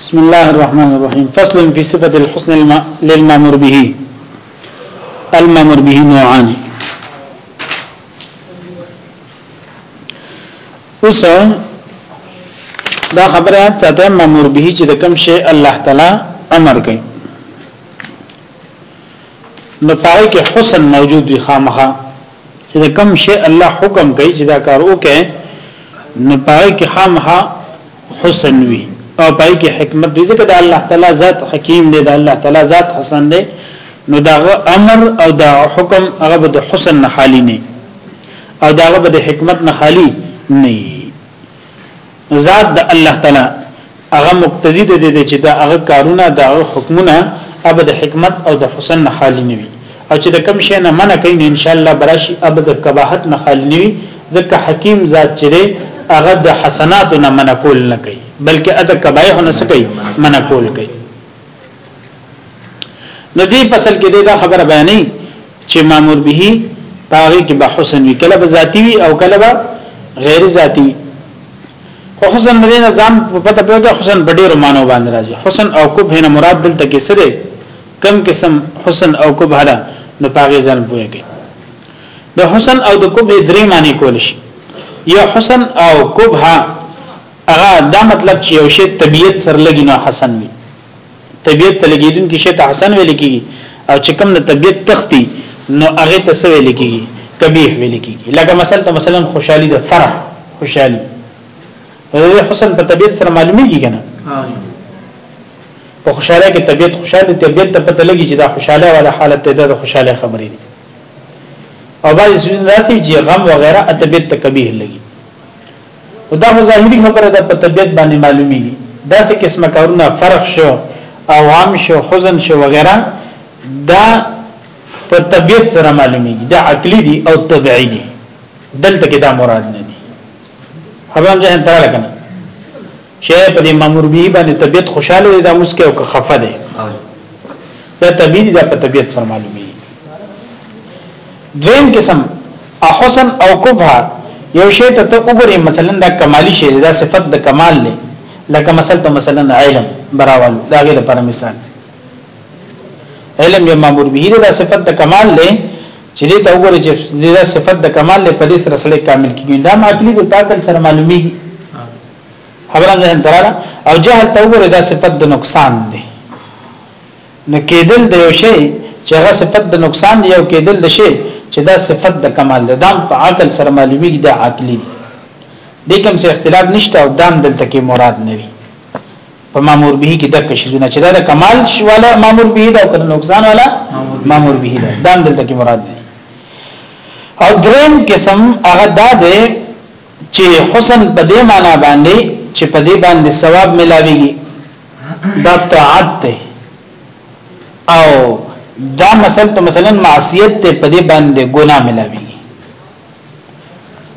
بسم الله الرحمن الرحيم فصل في صفة الحسن الم... للمامور به المامور به نوعان اوس دا خبره ساته مامور به چې د کوم شی الله تعالی امر کوي نو پاره کې حسن موجود وي خامخا چې د کوم شی الله حکم کوي چې دا کار وکړي نو پای کې خامها حسن وي او پای کې حکمت دې ځکه د الله تعالی ذات حکیم دی د الله تعالی ذات حسن دی نو دا امر او دا حکم هغه به د حسن نه خالی نه او دا هغه به د حکمت نه خالی نه ذات د الله تعالی هغه مقتضی د دې چې دا هغه کارونه دا هغه حکمونه ابد حکمت او د حسن نه خالی نه وي او چې د کم شي نه منع کین ان شاء الله براشي ابد کباحت نه خالی نه وي ځکه حکیم ذات چې دی هغه د حسنات نه منع کول نه کوي بلکې اته کبایح نه سکی منع کول کوي نو دې فصل کې دا خبره بیانې چې مامور به پاره کې به حسن وی کله به ذاتی وی او کله به غیر ذاتی وی خو حسن لري نظام په پته پیږه حسن بډې رومانو باندې راځي حسن او کوب هنه مراد دلته کې سره کم قسم حسن او کوب هدا نو پاره ځان پوهیږي د حسن او د کوب درې معنی کول شي یا حسن او کوب ها هغه دا مطلب چې یو شی طبیعت سره لګي نو حسن وي طبیعت ته لګیدون کې شی ته حسن ویل کیږي او چې کوم د طبیعت تختی نو هغه ته څه ویل کیږي کبیح ویل کیږي لکه مثلا ته مثلا خوشحالي ده فرح خوشحالي د حسن په طبیعت سره معلومیږي کنه په خوشاله کې طبیعت خوشاله طبیعت ته پته لګي چې دا خوشاله ولا حالت ته د خوشاله خبرې دي او باید راسي چې غم وغیرہ طبیعت ته کبیح لګي نو دا ظاهري خبره ده په طبيعت باندې معلومیږي دا څه قسمه کارونه فرق شو او عام شو حزن شو وغیرہ دا په طبيعت سره معلومیږي دا عقلي دي او طبيعي دي دلته کې دا مراد نه دي خبرم ځان ته راکنه شی په دې مامور به باندې طبيعت خوشاله دی دا مسکه او که خفه دی دا طبيعي دا په طبيعت سره معلومي دریم قسم احسن او کبها یو شی ته ته وګورې مثلا دا کمالی شی دا صفت د کمال دی لکه مثلا ته مثلا علم براول دا غیر پر مثال علم یو مامور به دا صفت د کمال دی چې دې ته وګورې چې دا صفت د کمال دی په دې سره سره کامل کیږي دا معقولی د پاکل سره معلومیږي خبره ذهن تراله او جهل ته وګوره دا صفت د نقصان دی نو کېدل د یو شی چې هغه صفت د نقصان دی او کېدل د شی چې دا صفت د کمال ده دام په عقل سره معلومیږي دا عقلی دی کوم څه اختلاف نشته او دام دلته کې مراد نه وي په مامور به کې د کشونه چې دا د کمال شواله مامور به دا او نقصان والا مامور به دا دام دلته کې مراد دی او دریم قسم هغه دا دی چي حسن په دې معنا باندې چې په دې باندې ثواب ملاويږي دا طاعت دی او دا مثلا ته مثلا معصیت ته په دې باندې ګناه ملاوي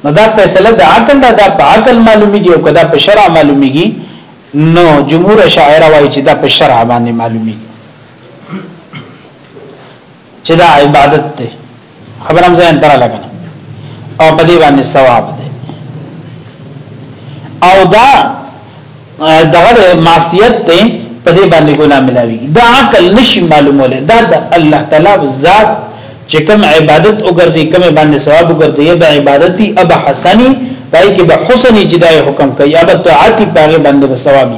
نو دا فیصله د عقل دا د عقل معلومیږي او کدا په شرع معلومیږي نو جمهور شاعر وايي چې دا په شرع باندې معلومیږي چې دا عبادت دی خبر هم ځان تر لګنه او په دې باندې ثواب دی او دا دغه معصیت دی په دې باندې ګناه ملاوي دا عقل نشي معلوموله دا د الله تعالی ذات چې کوم عبادت وګرځي کوم باندې ثواب وګرځي به عبادت دی اب حسنی پای کې به حسنی جدای حکم کوي اب طاعت پاره باندې ثوابي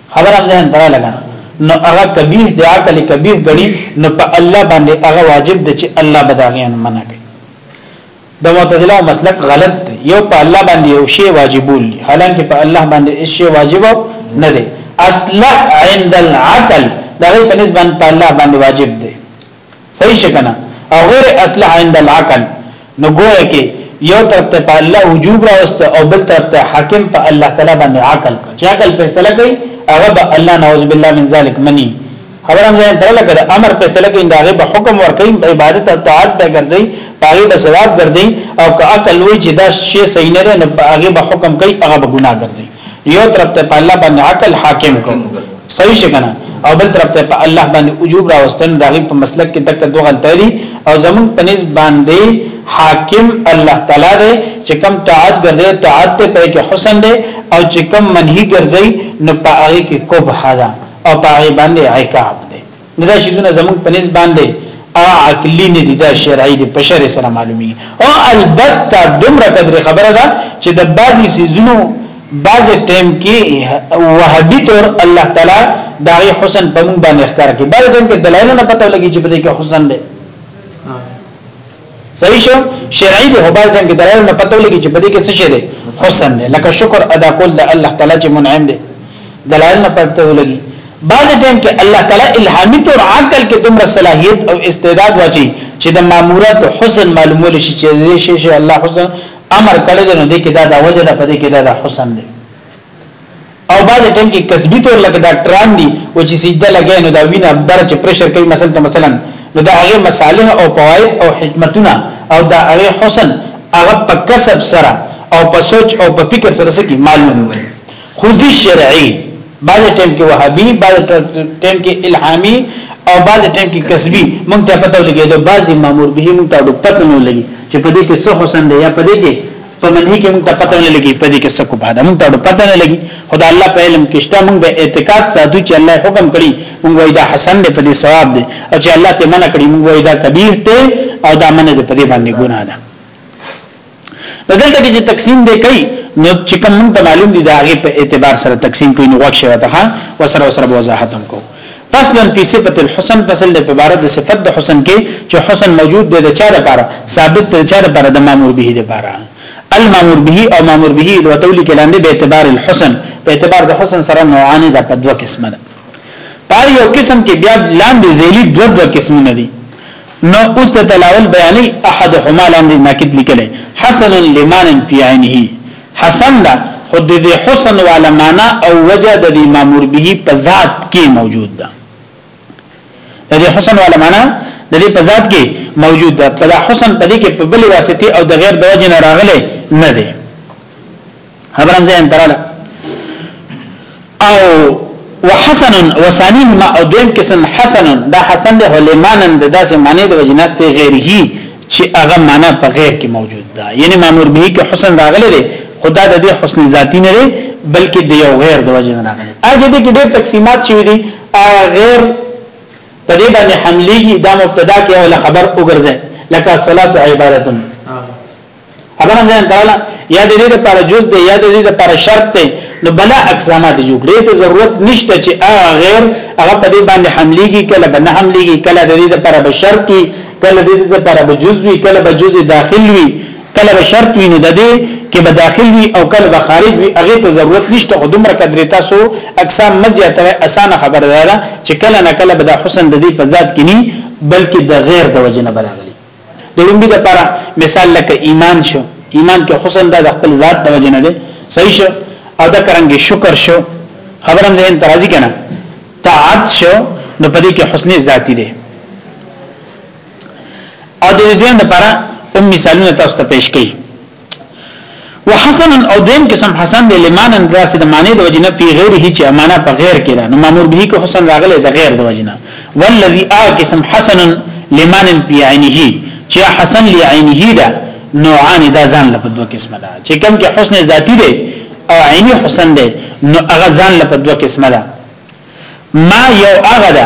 خبر هم ځان ترا لګا نو هغه کبیح دی عقل کبیح غني نو په الله باندې هغه واجب دی چې الله بداغیان منع کوي د معتزله مسلک غلط دی یو په الله باندې یو شی واجبول دي حالانکه په الله باندې هیڅ شی واجب نه دی اصلح عند العقل دا غي په نسبت په الله باندې واجب دی صحیح شکنه او غیر اصلح عند العقل نو ګویا کې یو طرف ته په الله وجوب راوست او بل طرف ته حاکم په الله تعالی باندې عقل چې عقل فیصله کوي هغه به الله نعوذ بالله من ذلک منی خبر هم ځان تر لګره امر فیصله کوي دا به حکم ورکړي عبادت او طاعت به ګرځي پاغي به ثواب ګرځي او که عقل وی چې دا شی صحیح نه نه پاغي به حکم کوي هغه به ګناه ګرځي یو طرف ته په الله باندې عقل حاکم کو صحیح شګنه او بل طرف ته په الله باندې وجوب راوستل داغي په مسلک کې دغه دوه غلطی دي او زمون په نسبت باندې حاکم الله تعالی دی چې کم طاعت ګرځي طاعت ته په کې حسن دی او چې کم منهي ګرځي نو په هغه کې قبح ده او په هغه باندې عقاب دی نو دا شیزونه زمونږ په نسبت باندې او عقلی نه دي دا شرعي دي په شرع سره معلومي او البته دومره قدر خبره ده چې د بعضي سيزونو بعضي ټیم کې وهبي تور الله تعالی دا غي حسن په مونږ باندې ښکار کوي بعضي ټیم کې دلایل نه پته لګي چې په دې کې حسن دی صحیح شو شرعي دی هبال ټیم کې دلایل نه پته ولګي چې بده کې څه شي دی حسن دی لکه شکر ادا کول د الله تعالی چې منعم دی دلایل نه پته ولګي بعض ټیم کې الله تعالی الهامي تور عقل کې دومره صلاحيت او استعداد واچي چې د مامورات حسن معلومول شي چې دې شي الله حسن امر کړی دی نو دې کې دا د وجه نه پدې کې دا د حسن دی او بعد ټیم کې کسبی تور لکه ډاکټران دي او چې سجده لګي نو دا وینه بر چې پرشر کوي مثلا مثلا نو دا هغه مصالح او فواید او حکمتونه او دا هغه حسن هغه په کسب سره او په سوچ او په فکر سره سکی معلوم وي خودي شرعي بعد ټیم کې وهابي بعد ټیم کې الهامي او بعض ټیم کې کسبي مونږ ته پته ولګي دا بعضي مامور به مونږ ته ډوپت نه ولګي چې په دې کې څه حسن دی یا په دې کې په منهي کې موږ ته پته نه لګي په دې کې څه کو باندې موږ ته پته نه لګي خدای الله په علم کې شته موږ به اعتقاد ساتو چې الله حکم کړی موږ وای دا حسن دی په دې ثواب دی او چې الله ته منع کړی موږ وای دا کبیر دی او دا منع دی په دې باندې ګناه ده دلته کې چې تقسیم دی کوي نو چې کوم ته معلوم دي دا هغه په اعتبار سره تقسیم کوي نو وښه وته وسره وسره وضاحت هم کوو فصل فی صفت الحسن فصل د عبارت د صفت د حسن کې چې حسن موجود دی د چا لپاره ثابت د چا لپاره د مامور به لپاره المامور به او مامور به د وتول کې لاندې به اعتبار الحسن په اعتبار د حسن سره نوعانه د په دوه قسمه ده پای یو قسم کې بیا لاندې ذیلی دوه دوه قسمونه دي نو اوس د تلاول بیانې احدهما لاندې ناقد لیکل حسن لمن فی عینه حسن ده خو د دې حسن والا معنا او وجه د دې مامور به په ذات کې موجود ده د دې حسن والا معنا د دې په ذات کې موجود ده په حسن په دې کې په بل واسطه او د غیر د وجه نه راغله نه ده خبرم ځین تراله او وحسن وثانيهما او دویم قسم حسن دا حسن ده لمانن د داسې معنی د وجنه په غیره چې هغه معنی په غیر کې موجود ده یعنی مامور به کې حسن راغلی دی خدا د دې حسن ذاتی نه دی بلکې د یو غیر د وجنه راغلی اګه دې کې ډېر تقسیمات شوي دي غیر په دې باندې حملېږي دا مبتدا کې او خبر وګرځي لکه صلات عبادتن خبره ځان کړه یا د دې لپاره جز دی یا د دې لپاره شرط دی نو بلا اقسامات جوړ کړي ته ضرورت نشته چې هغه غیر هغه په دې باندې حملېږي کله به نه حملېږي کله د دې لپاره به شرط وي کله د دې لپاره به جز وي کله به جز داخل وي کله به شرط وي نه د دې کې به داخل وي او کله به خارج وي هغه ته ضرورت نشته خو دومره قدرې تاسو اقسام مزه ته اسانه خبره ده چې کله نه کله به د حسن د دې په ذات کې نه بلکې د غیر د وجنه برابر د لومبي د پر مثال لکه ایمان شو ایمان کې حسن د خپل ذات د وجنه ده صحیح شو او دا کرانګي شکر شو خبرم ذهن ترازی کنه طاعت شو نو پدې کې حسن ذاتی ده او د دې لپاره کوم مثالونه تاسو ته پیش کړي وحسن او دیم قسم حسن دی لمانا داسې د معنی د وجنه په غیر هیڅ امانه په غیر کې نه مامور به کو حسن راغله د غیر د وجنه والذي ا قسم حسن لمن بعینه چې حسن لعینه ده نوعان دا ځان له دوه قسمه ده چې کوم کې حسن ذاتی ده او عینی حسن ده نو هغه ځان له دوه قسمه ده ما یو هغه ده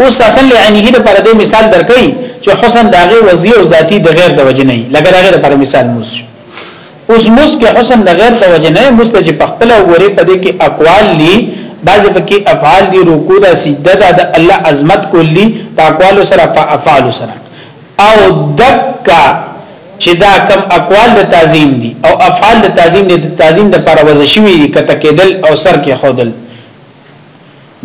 اوس حسن لعینه د پر دې مثال درکې چې حسن داغه وضعي او ذاتی د غیر د وجه نه لګا داغه د پر مثال موس اوس موس کې حسن د غیر د وجه نه موس چې په خپل وګوره په دې کې اقوال لي بعض پکې افعال دي رکوع ده سجده ده د الله عظمت کولی په اقوال سره په افعال سره او دکا چې دا کم اقوال د تعظیم دي او افعال د تعظیم دي د تعظیم د پر وځ شوی کته کېدل او سر کې خودل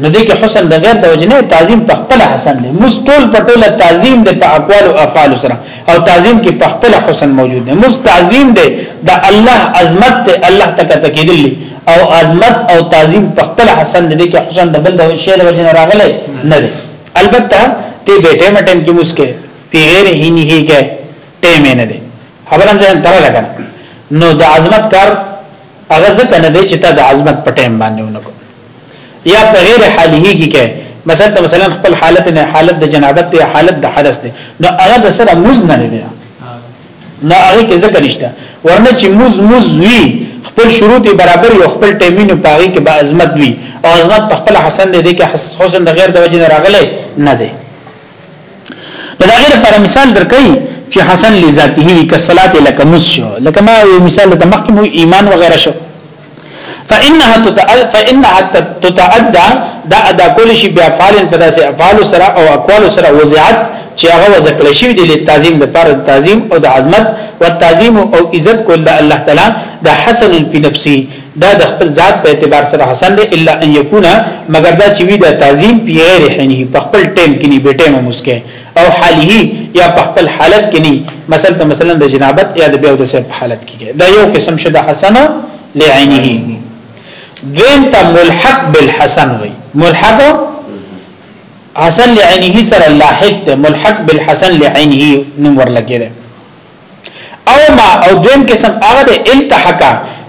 نو دې کې حسن د غیر د وجنه تعظیم په خپل حسن دی مستول په ټوله تعظیم د په اقوال او افعال سره او تعظیم کې په خپل حسن موجود دی مست تعظیم دی د الله عظمت ته الله تک تکیدل او عظمت او تعظیم په خپل حسن دی کې حسن د بل د شی د وجنه راغلی نه دی البته ته به ټیم ټیم کې مسکه پیغیر هی نه هی کې ټیم نه دی خبرم ځان تر لګا نو د عظمت کار هغه ځکه نه دی چې ته د عظمت په ټیم باندې ونکو یا په غیر حاله کې کې مثلا مثلا خپل حالت نه حالت د جنابت یا حالت د حدث دی نو هغه د سره موز نه دی نه هغه کې ځکه نشته ورنه چې موز موز وی خپل شروط برابر یو خپل ټیمینو پاغي کې به عظمت وی او عظمت په خپل حسن دی کې حسن د غیر د وجې نه راغلی نه دی دا غیر پر مثال درکې چې حسن لذاته وی کصلات لکه مس شو لکه ما مثال د مخکمو ایمان وغیرہ شو فانها تتعد فانها تتعدى دا ادا کول شي بیا فعال په داسې افعال سره او اقوال سره وزعت چې هغه وزکل شي د تعظیم لپاره د تعظیم او د عظمت او تعظیم او عزت کول د الله تعالی د حسن په نفسي دا د خپل ذات په اعتبار سره حسن دی الا ان یکونه مگر دا چې وی د تعظیم په غیر حنی په خپل ټیم کې نه بیٹه مو مسکه او حاله یا په خپل حالت کې نه مثلا مثلا د جنابت یا د بیا د سر په حالت کې دا یو قسم شده حسنه لعینه دین ته ملحق بالحسن وي ملحق حسن لعینه سره لاحق ده ملحق بالحسن لعینه نمبر لګیږي او ما او دویم قسم هغه د التحق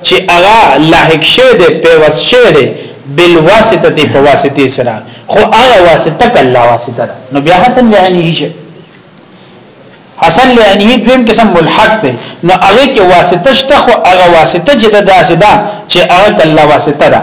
چې هغه لاحق شوی دی پیوس شوی دی بالواسطه دی په واسطه سره خو هغه واسطه کله واسطه ده نو بیا حسن لعنه شي حسن لعنه دویم قسم ملحق دی نو هغه کې واسطه شته خو هغه واسطه چې ده داسې ده چې هغه کله واسطه ده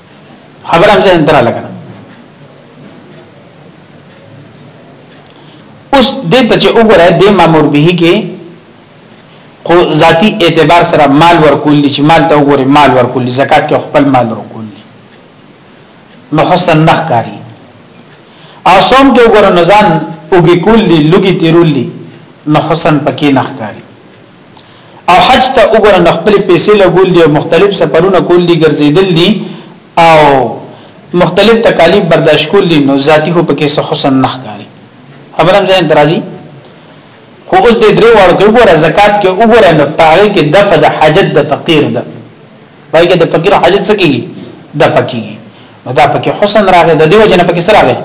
خبره هم ځین تر لګنه اوس دې ته چې وګوره دې مامور به کې خو ذاتی اعتبار سره مال ورکول دي چې مال ته وګوره مال ورکول دي زکات کې خپل مال ورکول دي نو حسن نخکاری او سوم کې وګوره نزان اوګي کول دي لګي تیرول دي نو حسن پکې نخکاری او حج ته وګوره نو خپل پیسې لګول دي او مختلف سفرونه کول دي ګرځیدل دي او مختلف تکالیف برداشت کول دي نو ذاتی هو پکې څه حسن نه ښکاري خبرم ځین درازي خو اوس دې درې وړو کې وګوره زکات کې وګوره نو پاره کې دغه د حاجت د فقیر ده پای کې د فقیر حاجت څه کیږي د پکې نو دا پکې حسن راغی د دیو جن پکې سره راغی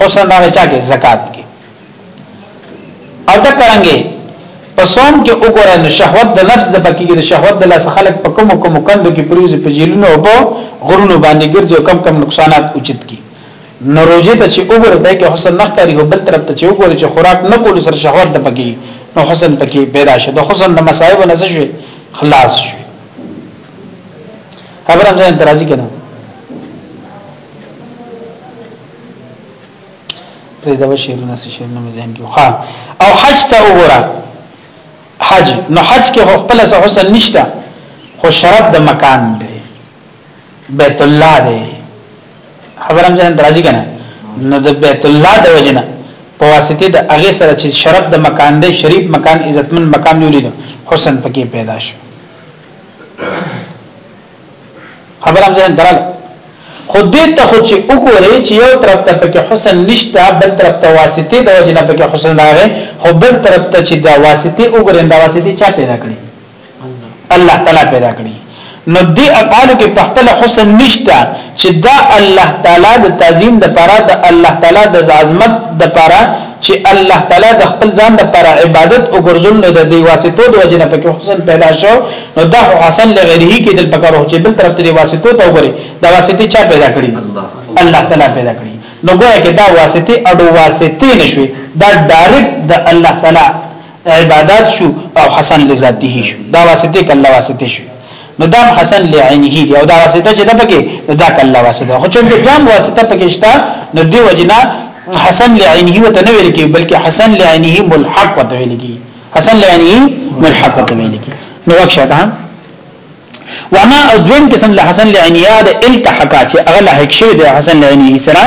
حسن راغی چا کې زکات کې او دا څنګه په صوم کې وګورئ نو شهوت د نفس د پکې د شهوت د لاس خلق په کوم کوم کندو کې پروزي په جیلونو او په غرونو باندې ګرځي کم کم نقصانات اوچت کی نو روزه ته چې وګورئ دا کې حسن نه ښکاری هو بل طرف ته چې وګورئ چې خوراک نه کول سر شهوت د پکې نو حسن پکې پیدا شه د حسن د مصائب نه څه شي خلاص شي خبره هم ځان درازي کنه پرې دا شعرونه سي شعرونه مې ذهن کې خو او حج ته وګوره حج نو حج کې خو خپل څه حسن نشته خو شرط د مکان دی بیت الله دی خبرم ځان درازي کنه نو د بیت الله د وجنه په واسطه د هغه سره چې شرط د مکان دی شریف مکان عزتمن مکان یولید حسن پکې پیدا شو خبرم ځین درل خو دې ته خو چې وګوري چې یو طرف ته پکې حسن نشته بل طرف ته واسطه د وجنه پکې حسن راغی خو بل طرف ته چې دا واسطه وګوري دا واسطه چا پیدا کړی الله تعالی پیدا کړی نو دې افعال کې په خپل حسن نشته چې دا الله تعالی د تعظیم د پاره د الله تعالی د عظمت د پاره چې الله تعالی د خپل ځان د پر عبادت او ګرځول نه د دی واسطو د وجنه په حسن پیدا شو نو دا خو حسن لغیره کېدل پکارو چې بل طرف ته واسطو ته وګوري دا واسطه چا پیدا کړی الله تعالی پیدا کړی نو ګویا کې دا واسطه اډو واسطه نشوي دا ډایرکټ د الله تعالی عبادت شو او حسن لذاته شو دا واسطه کله واسطه شو نو دا حسن لعینه دی او دا واسطه چې دا پکې دا کله واسطه خو چې دا واسطه پکې شته نو دی وجنا حسن لعینه وته نه ویل کې بلکې حسن لعینه ملحق وته ویل کې حسن لعنی ملحق ته ویل کی نو وکشه ته وما او دویم قسم له حسن لعنیه د التحقا چې هغه لحق شوی د حسن لعنیه سره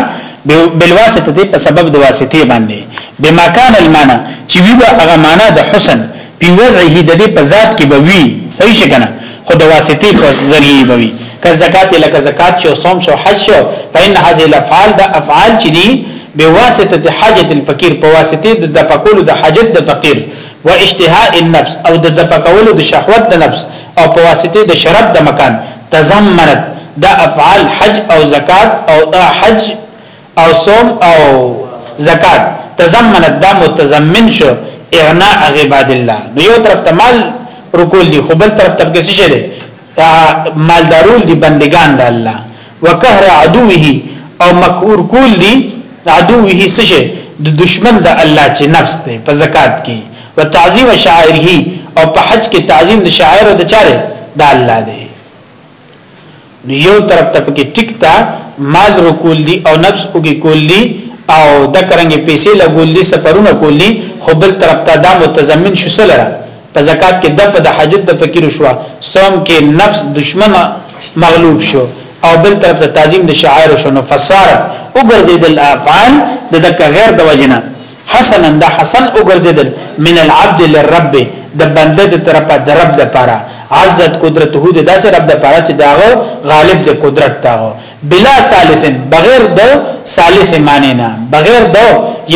بالواسطه دی په سبب د واسطه باندې بما كان المعنى چې وی هغه معنا د حسن په وضعه د دې په ذات کې به وی صحیح شکنه خو د واسطې په ذریعه به وي که زکات لکه زکات شو صوم شو حج شو فإن هذه الافعال د افعال چې دي بواسطه حاجت الفقير په واسطه د دپکولو د حاجت د فقير و اشتهاء النفس او د دپکولو د شهوت د نفس او په واسطه د شرط د مکان تضمنت دا افعال حج او زکات او حج او صوم او زکات تضمنت دا متضمن شو اغناء عباد الله نو یو طرف ته مال رکول دي خو بل طرف ته کې څه شي مالدارول دي بندگان د الله وکهر عدوه او مکور کول دي عدوه څه شي د دشمن د الله چې نفس ته په زکات کې وتعظیم شعائره او په حج کې تعظیم د شعائر د چاره د الله دی نو یو طرف ته پکې ټیک تا مال رکول دي او نفس وګي کول دي او د کرنګي پیسې لګول دي سفرونه کول دي خو بل طرف ته دا متضمن شو سره په زکات کې د په حاجت د فقیر شو صوم کې نفس دشمن مغلوب شو او بل طرف ته تعظیم د شعائر شو نو فسار وګرځیدل افعال د دک غیر د وجنه حسنا دا حسن وګرځیدل من العبد للرب د بنده د طرفه د رب د پاره عزت قدرته د داسې رب د پاره چې داغه غالب د قدرت تاغه بلا ثالثن بغیر د ثالث معنی نه بغیر د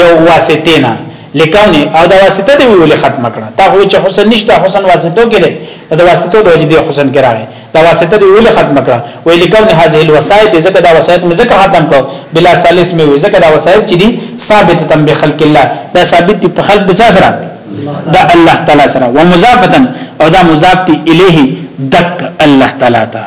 یو واسطه نه لکونه او دا واسطه دی ویول ختم کړه تا خو چې حسن نشته حسن واسطو کې دی دا واسطو د وجدي حسن کې راغی دا واسطه دی ولې ختم کړه ویل کون هذه الوسائط ځکه دا وسایت مې ځکه ختم کړو بلا ثالث مې وي ځکه دا وسایت چې دي ثابت تم بخلق الله دا ثابت دي په خلق د چا سره دا الله تعالی سره ومضافتن او دا مضاف دي الیه دک الله تعالی ته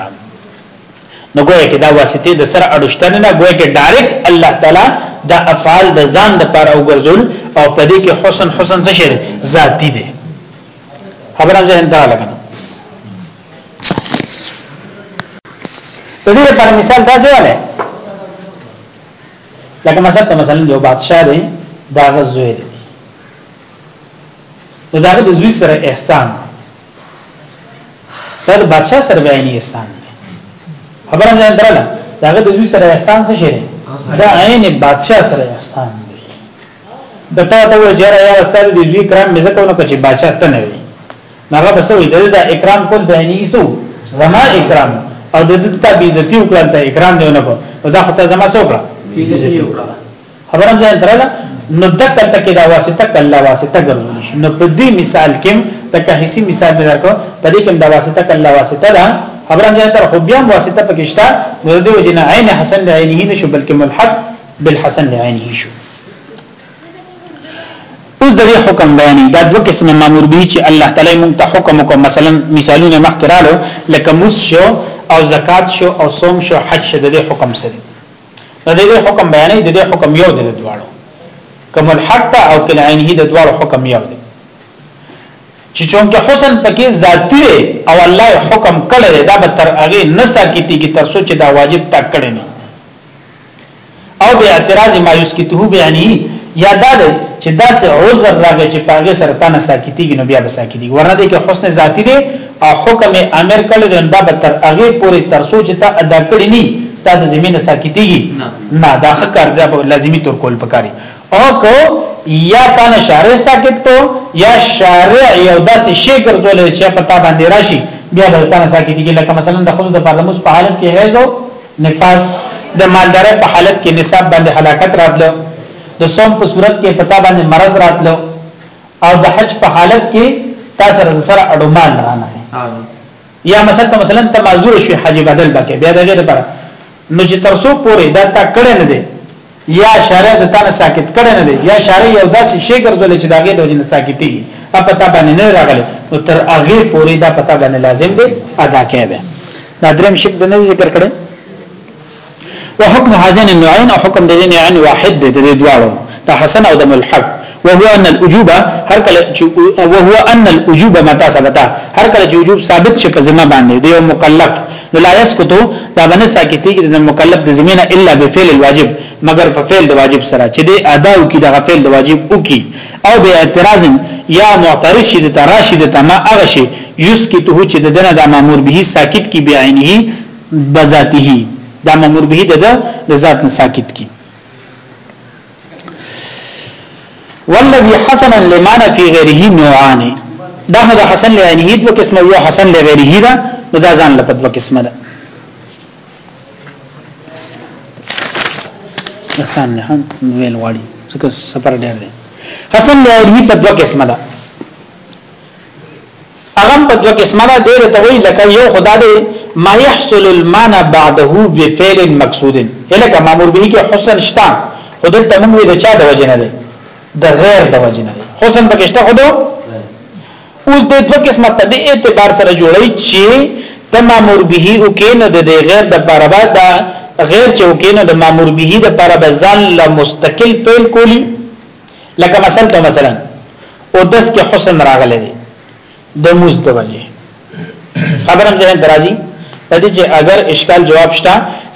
نو ګویا کې دا واسطه د سره اډشتنه نه ګویا کې ډایرکټ الله تعالی دا افعال د ځان د پر او ګرځول او پدې کې حسن حسن څه شي ذاتی دي خبره ځه انده لګنه د دې لپاره مثال تاسو ولې لکه مثلا ته مثلا یو بادشاہ دی دا غزوی دی نو دا د زوی سره احسان دا د بادشاہ سره بیانې احسان دی خبره نه درله دا د زوی سره احسان څه شي دا عین بادشاہ سره احسان دی د تا ته وجره یا استاد دی زوی کرام مزه کوونه چې بادشاہ ته نه وي هغه به سوي د دا اکرام کول به نه یسو زما اکرام او د دې ته بیزتی وکړل ته اکرام دی نه کو دا خو ته زما سو کړه بیزتی وکړه خبرم ځان تراله نو دکته تکي دا واسطه کله واسطه ګرځول شي نو په دې مثال کې تکه هیڅ مثال نه راکو په دې کې دا واسطه کله واسطه ده خبرم ځان تر خو بیا واسطه پکې شته نو د دې وجنه عین حسن عینه نشو بلکې ملحق بالحسن عینه شو اوس د دې حکم بیانې دا دوه قسمه مامور به چې الله تعالی مونږ ته حکم وکړ مثلا مثالونه مخکرالو لکه موس شو او زکات شو او صوم شو حج شو د دې حکم سره د دې حکم بیانې د دې حکم یو د دواړو کوم الحق او کله عینه د دواړو حکم یو دی چې چونکه حسن پکې ذاتی دی او الله حکم کړی دا به تر هغه نسا کیږي تر څو چې دا واجب تا کړی نه او به اعتراض ما یسکته بیانی یا دا دی چې دا سه عذر راغی چې پاګه سرطان ساکتیږي نو بیا به ساکتیږي ورنه دی کې حسن ذاتی دی او حکم امر کړی دی دا به تر هغه پورې تر سوچ ته ادا کړی نه ستاسو زمينه ساکتیږي نه دا خکار دا لازمی تور کول پکاري او کو یا تانه شارع ساکت کو یا شارع یو داسې شی ګرځول چې پتا باندې راشي بیا د تانه ساکتیږي لکه مثلا د خود د پرلموس په حالت کې هیزو نفاس، د مالدارۍ په حالت کې نصاب باندې هلاکت راتلو، د صوم په صورت کې په تا باندې مرض راتلو او د حج په حالت کې تا سره د سره اړومان رانه یا مثلا مثلا ته معذور شي حج بدل بکې بیا دغه لپاره نو چې ترسو پورې دا تا کړه نه دی یا شارع د تانه ساکت کړي نه دی یا شارع یو داسې شی ګرځول چې داګه د وجه نه ساکتي په پتا باندې نه راغلی نو تر هغه پورې دا پتا باندې لازم دی ادا کړي دا دریم شپ د نه ذکر کړي وحکم هذين النوعين او حکم د دې نوعين واحد دی د دې دواړو د حسن او د ملحق وهو ان الوجوب هر کله چې وهو ان الوجوب متا ثبت هر کله چې وجوب ثابت شي په ذمہ باندې دی مکلف لا يسقطو دا باندې ساکتي کې د مکلف د ذمہ نه الا بفعل الواجب مگر په فعل د واجب سره چې د ادا او کې د غفل د واجب او کې او به اعتراض یا معترض شي د تراشي د تما هغه شي یسکته چې د دنه د مامور به ساکت کی بعینه بذاته دا مامور به د ذات نه ساکت کی والذي حسنا لمن في غيره نوعان دا نو د حسن لعینه دو قسمه یو حسن لغیره دا نو دا ځان لپاره دو قسمه ده حسن نه هم ویل واړي څه سفر ډیر دی حسن لعینه په دو قسمه ده هغه په دوه قسمه ده ډېر ته وی لکه یو خدا دی ما يحصل المعنى بعده بفعل مقصود الکه مامور به کې حسن شتا خدای ته موږ د چا د وجه نه دی د غیر د وجه نه دی حسن پکې شته خدای اوس د دوه قسمه په دې اعتبار سره جوړی چې د مامور به او کې نه د غیر د لپاره دا غیر چې او کې نه د مامور به د لپاره ځان له مستقل پیل کولی لکه مثلا ته مثلا او دس کې حسن راغلی دی د موز د وجه خبرم ځه درازي پدې چې اگر اشکال جواب شته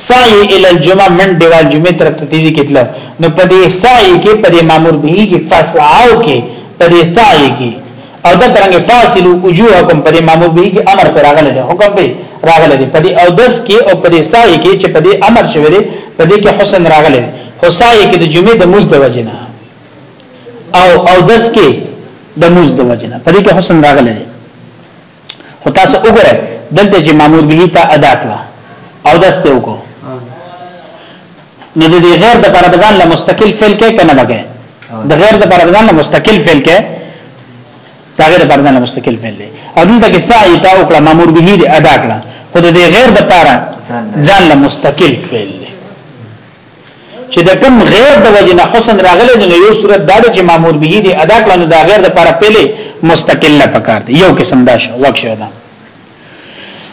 سعی ال الجمعه من دیوال جمعه تر تیزی کتل نو پدې سعی کې پدې مامور به کې فسعو کې پدې سعی کې او دا ترنګ فاصلو وجوهکم په دې مامور به کې امر پر راغله ده حکم به راغله ده په دې او دس کې او په دې سای کې چې په دې امر شوی دی په دې کې حسن راغله ده حسای کې د جمعې د مزد وجنه او او دس کې د مزد وجنه په دې کې حسن راغله ده خو تاسو وګورئ دلته چې مامور به ته ادا کړه او دسته وکړه نو د دې غیر د پر ځان له مستقل فعل کې کنه لګي د غیر د پر ځان له مستقل فعل کې دا غیر پر ځان له مستقل فعل دی او دلته کې سعی تا وکړه مامور به دې ادا کړه خو د دې غیر د پر ځان له مستقل فعل دی چې د کوم غیر د وجه نه حسن راغلی نو یو صورت دا چې مامور به دې ادا کړه نو دا غیر د پر پهله مستقل پکار دی یو قسم دا شو وښه ده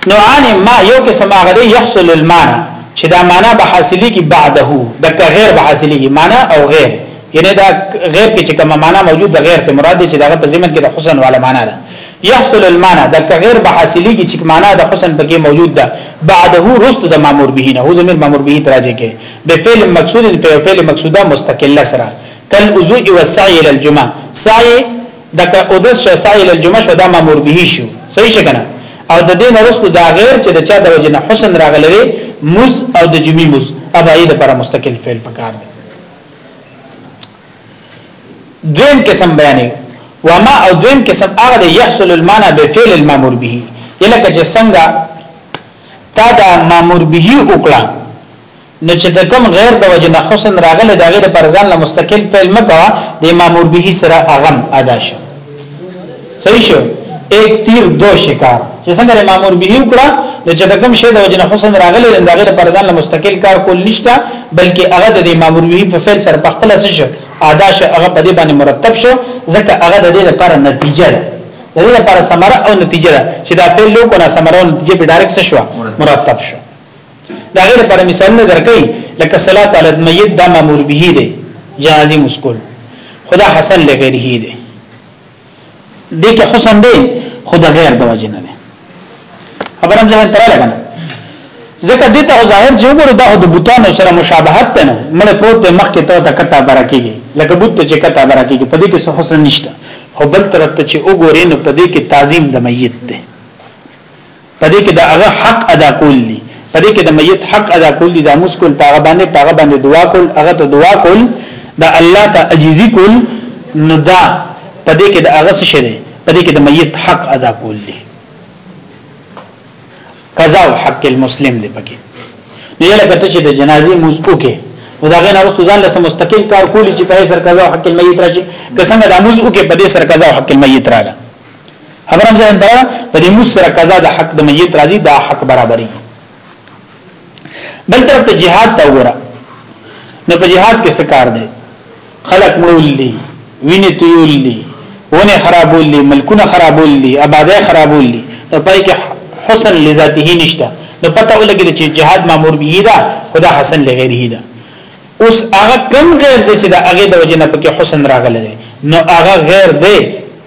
نوعان ما یو قسم هغه دی يحصل المعنى چې دا معنا به حاصلې کی بعده د غیر به حاصلې کی معنا او غیر یعنی دا غیر کې چې کومه معنا موجود د غیر ته مراد دی چې دا په زمن کې د حسن والا معنا ده يحصل المعنى د غیر به حاصلې کی چې معنا د حسن پکې موجود ده بعده رست د مامور به نه هو زمير مامور به تراجه کې به فعل مقصود په فعل مقصوده مستقله سره کل عضو والسعي الى الجمعه سعي دک اودس شو سایل الجمعه شو دا مامور به شو صحیح شګنه او د دین رسو دا غیر چې د چا د وجنه حسن راغلي مز او د جمی مز ابای د پر مستقل فعل پکار دی دویم قسم بیانې وما او دویم قسم هغه د يحصل المعنى بفعل المامور به یلکه چې څنګه تا دا مامور به وکړه نو چې د کوم غیر د وجه نه حسن راغله د غیر پر ځان له مستقل فعل مکوا د مامور به سره اغم ادا شي صحیح شو ایک تیر دو شکار چې څنګه مامور به وکړه نو چې د کوم شی د وجه نه حسن راغله د غیر پر ځان له مستقل کار کول نشته بلکې هغه د مامور به په فعل سره په خپل څه شو ادا شو هغه په دې باندې مرتب شو ځکه هغه د دې لپاره نتیجه ده د دې لپاره ثمره او نتیجه ده چې دا فعل لو کو نه ثمره او نتیجه په ډایرکټ شو مرتب شو دا غیر پر مثال نه درکې لکه صلات علی المیت دا مامور به دی جنازي مسکول خدا حسن لغیره دی دې کې حسن دی خدا غیر د وجه نه دی خبر هم ځان تراله کنه ځکه دې ته ظاهر چې وګوره دا د بوتانو سره مشابهت ده نه مړ پروت د مخ کې ته د کته برکیږي لکه بوت ته چې کته برکیږي په دې کې څه حسن نشته خو بل طرف ته چې وګورې نو په دې کې تعظیم د میت ده په دې کې د هغه حق ادا کول دي په دې کې د میت حق ادا کول دي د مسکول پاغه باندې پاغه باندې دعا کول هغه ته دعا کول د الله ته عجیزي کول نو دا په دې کې د هغه څه شری په دې کې د میت حق ادا کول دي قضا او حق المسلم دی پکې نو یله کته چې د جنازې موسکو کې نو دا غنه رسو ځان له مستقل کار کولی چې په سر قضا او حق المیت راشي که څنګه د موسکو کې په دې سر قضا او حق المیت راغله خبره هم ځان دا په دې موږ سره قضا د حق د میت راځي دا حق برابرۍ بل طرف ته jihad ته وره نو په jihad کې څه کار دی خلق مړول دي وینې تیول دي ونه خرابول دي ملکونه خرابول دي آبادې خرابول دي نو پای کې حسن لذاته نشته نو پته ولګی چې jihad مامور به دا خدا حسن لغیره ده اوس هغه کم غیر دی چې د هغه د وجنه پکې حسن راغلی دی نو هغه غیر دی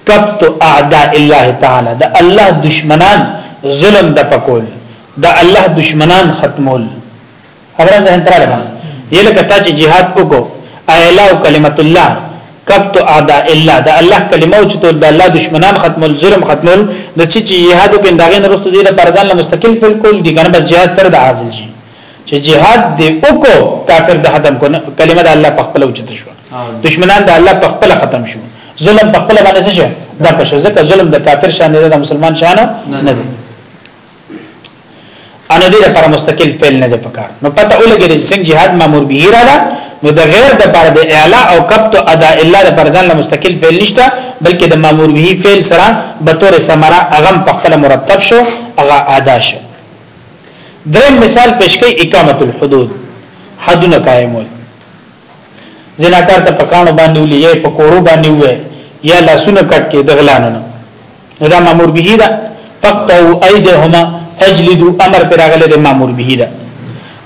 کبت اعداء الله تعالی د الله دشمنان ظلم د پکول د الله دشمنان ختمول خبره ځان تر لګا یله کته چې jihad وکړو اعلی کلمت الله کبت اعداء الله د الله کلمه او چې ته د الله دشمنان ختمول ظلم ختمول د چې jihad په انداغې نه رسته دي د پرځان له مستقل فل کول دي کنه بس jihad سره د حاصل شي چې جهاد دی وکړو کافر د ختم کو کلمه د الله په خپل اوچت شو دشمنان د الله په خپل ختم شو ظلم په خپل باندې شو دا په ځکه ظلم د کافر شان دی د مسلمان شان نه دی ان دې لپاره مستقل فعل نه دی پکار نو پته ولګی چې څنګه jihad مامور به را ده نو د غیر د پر د اعلی او کبت ادا الا د پرزان له مستقل فعل نشته بلکې د مامور به فعل سره به تور سمرا اغم په خپل مرتب شو اغه ادا شو دریم مثال پیش کوي اقامت الحدود حدونه قائمول زناکار ته پکانو باندې ولي یا په کورو باندې وې یا لاسونه کټ کې دغلانو نه دا مامور به دا فقطو ايدهما فجلدوا امر پر هغه د مامور به دا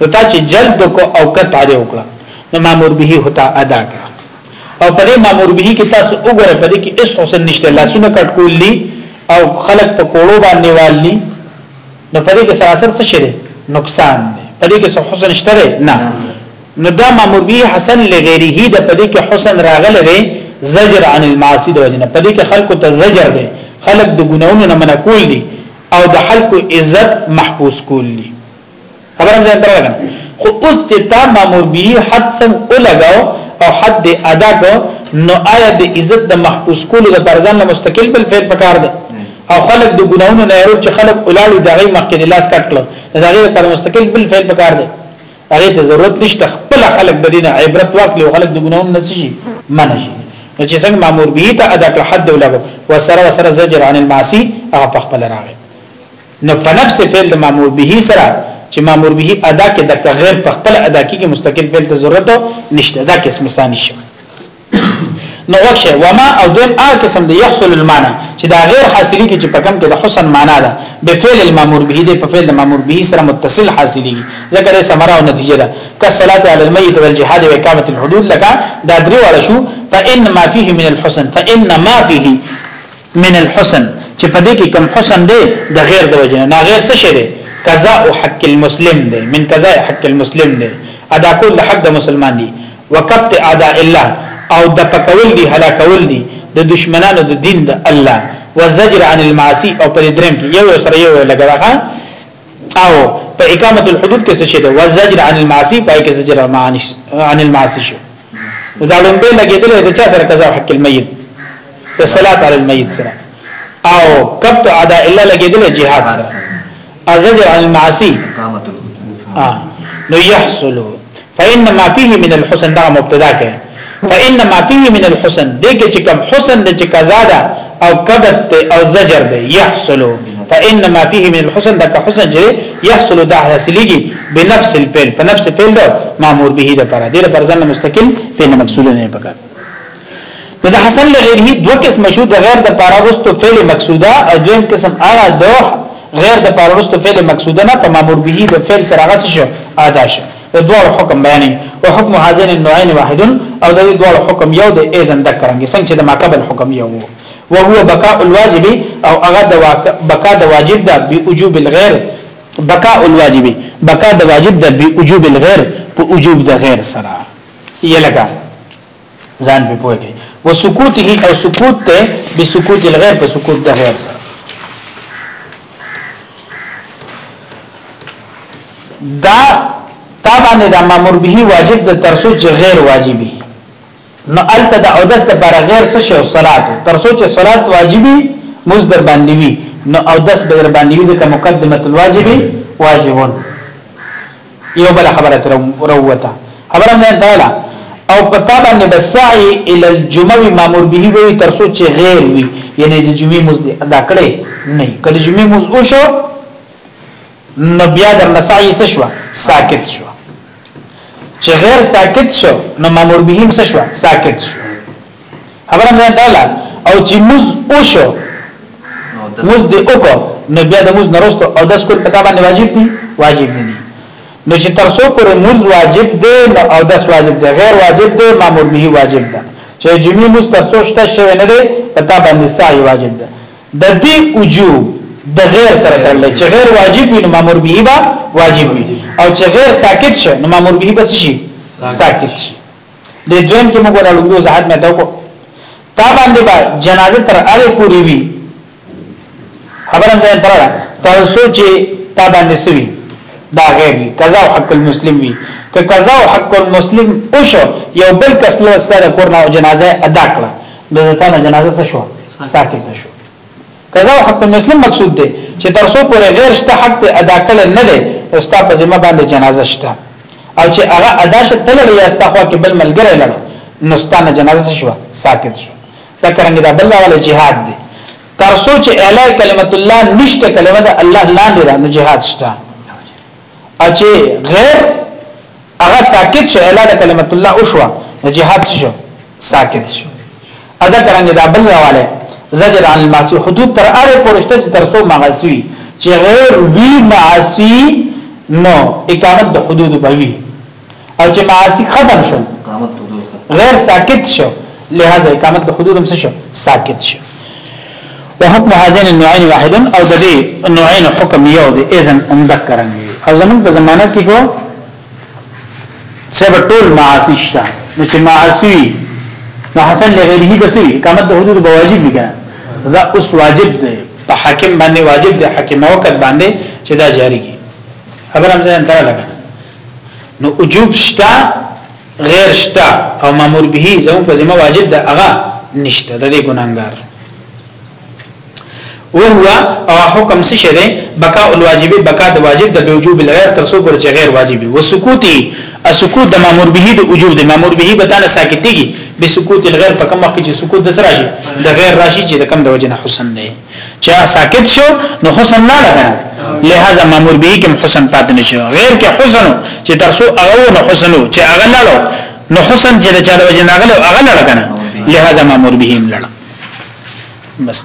نو تا چې جلد کو او قطع دی وکړه نو مامور به هتا ادا کړه او په دې مامور به کې تاسو وګوره په دې کې اس حسن نشته لاسونه کټ کولی او خلق په کوړو باندې والی نو په دې کې سراسر څه شي نقصان دی په دې کې څه حسن شته نه نو دا مامور به حسن لغیره د په دې کې حسن راغله دی زجر عن المعاصی د وجنه په دې کې خلکو ته زجر دی خلک د ګناونو نه منع کول دي او د خلکو عزت محفوظ کول دي خبرم ځان تر لګا خو اوس چې تا مامور به حدسا ولګاو او حد ادا کو نو آیا د عزت د محفوظ کولو د پرځان له مستقل بل فعل پکار دی او خلق د ګناونو نه یو چې خلق اولاد دغه مخکې لاس کټل دغه پر مستقل بل فعل پکار دی هغه ته ضرورت نشته خپل خلق د دین عبرت واخلي او خلق د ګناونو نه شي منه شي نو چې څنګه مامور به ته ادا کړ حد ولګو وسره وسره زجر عن المعصي هغه په خپل راغی نو په نفس فعل د مامور به سره چې مامور به ادا کې د غیر په خپل ادا کې مستقل فعل ته ضرورت نشته دا قسم ثاني شي نو وکشه وما او دیم ا قسم د يحصل المعنى چې دا غیر حاصلي کې چې په کم کې د حسن معنا ده به فعل المامور به دې په فعل المامور به سره متصل حاصلي ذکر ثمره او نتیجه ده کصلاه علی المیت والجهاد واقامه الحدود لك دا درې واړه شو فان ما فيه من الحسن فان ما فيه من الحسن چې په دې کې کوم حسن دی د غیر د وجنه نه غیر څه شی دی قضاء حق المسلم دی من قضاء حق المسلم دی ادا کول د حق د مسلمان دی وقت ادا الله او د پکول دی هلاکول دی د دشمنانو د دین د الله والزجر عن المعاصي او پر درم کې یو سره یو لګراغه او په اقامت الحدود کې څه شی دی والزجر عن المعاصي پای کې زجر عن المعاصي شو نو دا لومبه لګیدل د چا سره قضا حق المیت د صلات علی المیت سره او کبت ادا الا لګیدل جهاد سره ازجر عن المعاصی نو يحصل فإن ما فيه من الحسن دا مبتدا کې فإن ما فيه من الحسن دغه چې کوم حسن د چې قضا ده او کبت ته او زجر دی يحصل فانما فيه من الحسن دک حسن چې يحصل د حاصلېږي بنفس الفعل په نفس فعل دا مامور به د پر دې پر ځنه مستقل فعل مقصود نه پکار نو د حسن لغیره دوه قسم شو د غیر د پر وروسته فعل مقصوده او دویم قسم هغه د غیر د پر وروسته فعل مقصوده نه په مامور به د فعل سره غس شو ادا شو د دوه حکم بیانې او حکم هاذین النوعین واحد او د دوه حکم یو د ایزن د کرنګي څنګه چې د ماقبل حکم یو او هو بقاء الواجب او هغه د بقا د واجب ده به وجوب الغیر بقاء الواجب بقا د واجب ده به وجوب الغیر په وجوب د غیر سره یلګه ځان په پوهه کې وسکوته او سکوت ته بسکوت الغیر په سکوت د غیر سره دا تابانه د مامور به واجب د ترسو چې غیر واجبي نو الته د اودس د پر غیر څه شی او صلات ترسو چې صلات واجبي مصدر باندې وي نو اودس د باندې وي ځکه مقدمه الواجبي واجبون یو بل خبره تر وروته خبره نه داله او پتا باندې بسعی ال الجمعه مامور به وي تر څو چې غیر وي یعنی د جمعې مز ادا کړي نه کله جمعې مز او شو نو بیا در نسعی څه شو ساکت شو چې غیر ساکت شو نو مامور به هم څه شو ساکت شو خبره مې دا ده او چې موږ اوشو موږ دې وکړو نو بیا د موږ نرستو او د سکول پتا باندې واجب دي واجب نه دي نو چې تر څو پر موږ واجب دي او د واجب دي غیر واجب دي مامور به واجب ده چې جمعي موږ تر څو شته شوی نه دي پتا باندې سعی واجب ده د دې وجوب د غیر سره کړل چې غیر واجب وي نو مامور به واجب وي او چې غیر ساکت شي نو مامور به بس شي ساکت شي د دویم کې موږ ورلوم یو زحمت مې تاو کو تا باندې با جنازه تر اړې پوری وی خبرم ځان تر تر سوچي تا باندې سوي دا غیر وی قضا او حق المسلم وی که قضا او حق المسلم او شو یو بل کس له سره کورنه جنازه ادا کړه د ځان جنازه څه شو ساکت شو قضا او حق المسلم مقصود دی چې تر څو پورې غیر شته حق ته ادا کړي نه دی او ستا په ذمہ باندې جنازه شته او چې هغه ادا شته تل لري ستا خو کې بل ملګری لړ نو ستانه جنازه شو ساکت شو دا کرنګ دا بل ولا جهاد دی تر څو چې اعلی کلمت الله نشته کلمه الله لاندې را نو جهاد شته اچې غیر هغه ساکت شو اعلان کلمت الله او شو جهاد شو ساکت شو ادا کرانګه دا بل راواله زجر عن المعصيه حدود تر اره پرشته چې تر سو معصوي چې غیر وی معصوي نو اقامت د حدود بوي او چې معاصی ختم شو غیر ساکت شو لہذا اقامت د حدود هم شو ساکت شو وحکم هذين النوعين واحد او د دې نوعين حکم یو دی اذن هم ذکرن او زمون په زمانہ کې کو سبا ټول معاصی شته نو چې معاصی نو حسن لغیره د سوی اقامت د حدود به واجب نه دا اوس واجب دی په حاکم باندې واجب دی حاکم وکړ باندې چې دا جاری کی خبر هم ځان تر لګا نو وجوب شتا غیر شتا او مامور به زمو په ذمہ واجب ده هغه نشته د دې ګناګار وهو او حکم څه شه ده بقا الواجب بقا د واجب د وجوب الغیر تر څو پر غیر واجب او سکوتی سکوت د مامور به د وجوب د مامور به به تنه ساکتېږي به سکوت الغیر په کوم وخت چې سکوت د سره شي د غیر راشي چې د کم د وجنه حسن نه چې ساکت شو نو حسن نه لګا لہذا مامور به کوم حسن پات نشو غیر کې حسن چې ترسو هغه نو حسن چې هغه لاړو نو حسن چې د چا د وجه نه غلو هغه لاړ کنه لہذا مامور به هم لاړ بس